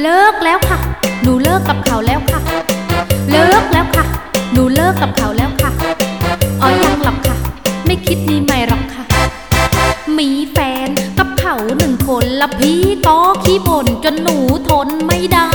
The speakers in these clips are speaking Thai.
เลิกแล้วค่ะ หนูเลิกกับเขาแล้วค่ะ เลิกแล้วค่ะ หนูเลิกกับเขาแล้วค่ะ อ๋อยังหรอกค่ะ ไม่คิดมีใหม่หรอกค่ะ มีแฟนกับเขาหนึ่งคนละพี่ก็ขี้บ่นจนหนูทนไม่ได้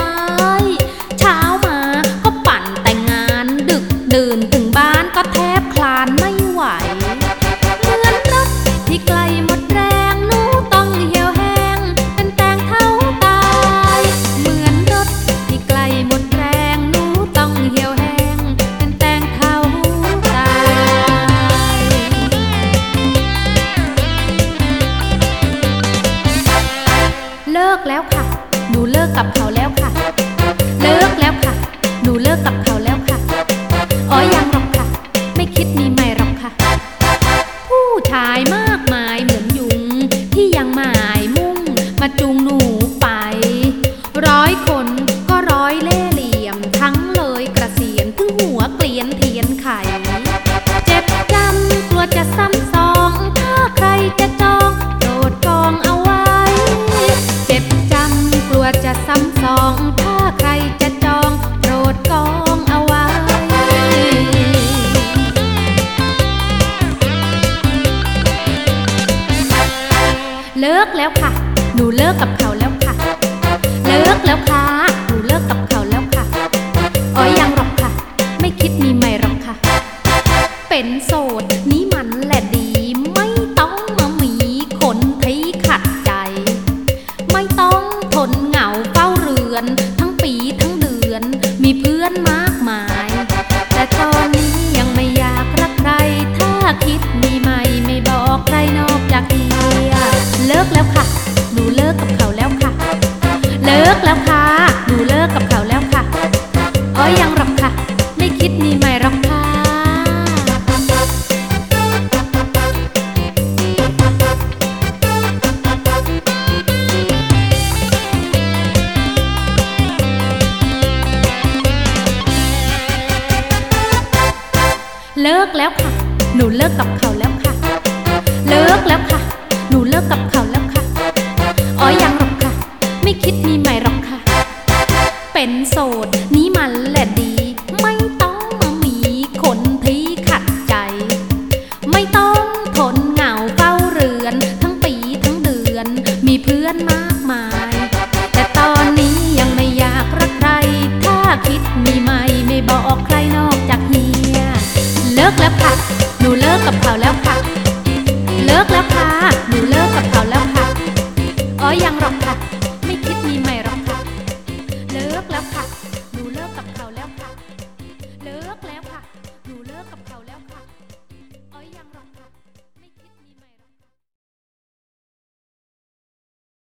กแล้วค่ะ หนูเลิกกับเขาแล้วค่ะ เลิกแล้วค่ะ หนูเลิกกับเขาแล้วค่ะ อ๋อยังหรอกค่ะ ไม่คิดมีใหม่หรอกค่ะ ผู้ชายมากมายเหมือนยุง ที่ยังหมายมุ่ง มาจูงหนู เลิกแล้วค่ะ หนูเลิกกับเขาแล้วค่ะ เลิกแล้วค่ะ หนูเลิกกับเขาแล้วค่ะ อ๋อยังหรอกค่ะ ไม่คิดมีใหม่หรอกค่ะ เป็นโสด ยังหรอกค่ะ ไม่คิดมีใหม่หรอกค่ะ เลิกแล้วค่ะ หนูเลิกกับเขาแล้วค่ะ เลิกแล้วค่ะ หนูเลิกกับเขาแล้วค่ะ อ๋อยังหรอกค่ะ ไม่คิดมีใหม่หรอกค่ะ เป็นโสด คิดมีไหม่ไม่บอกใครนอกจากเฮีย เลิกแล้วค่ะ หนูเลิกกับเขาแล้วค่ะ เลิกแล้วค่ะ หนูเลิกกับเขาแล้วค่ะ อ๋อยังหรอกค่ะ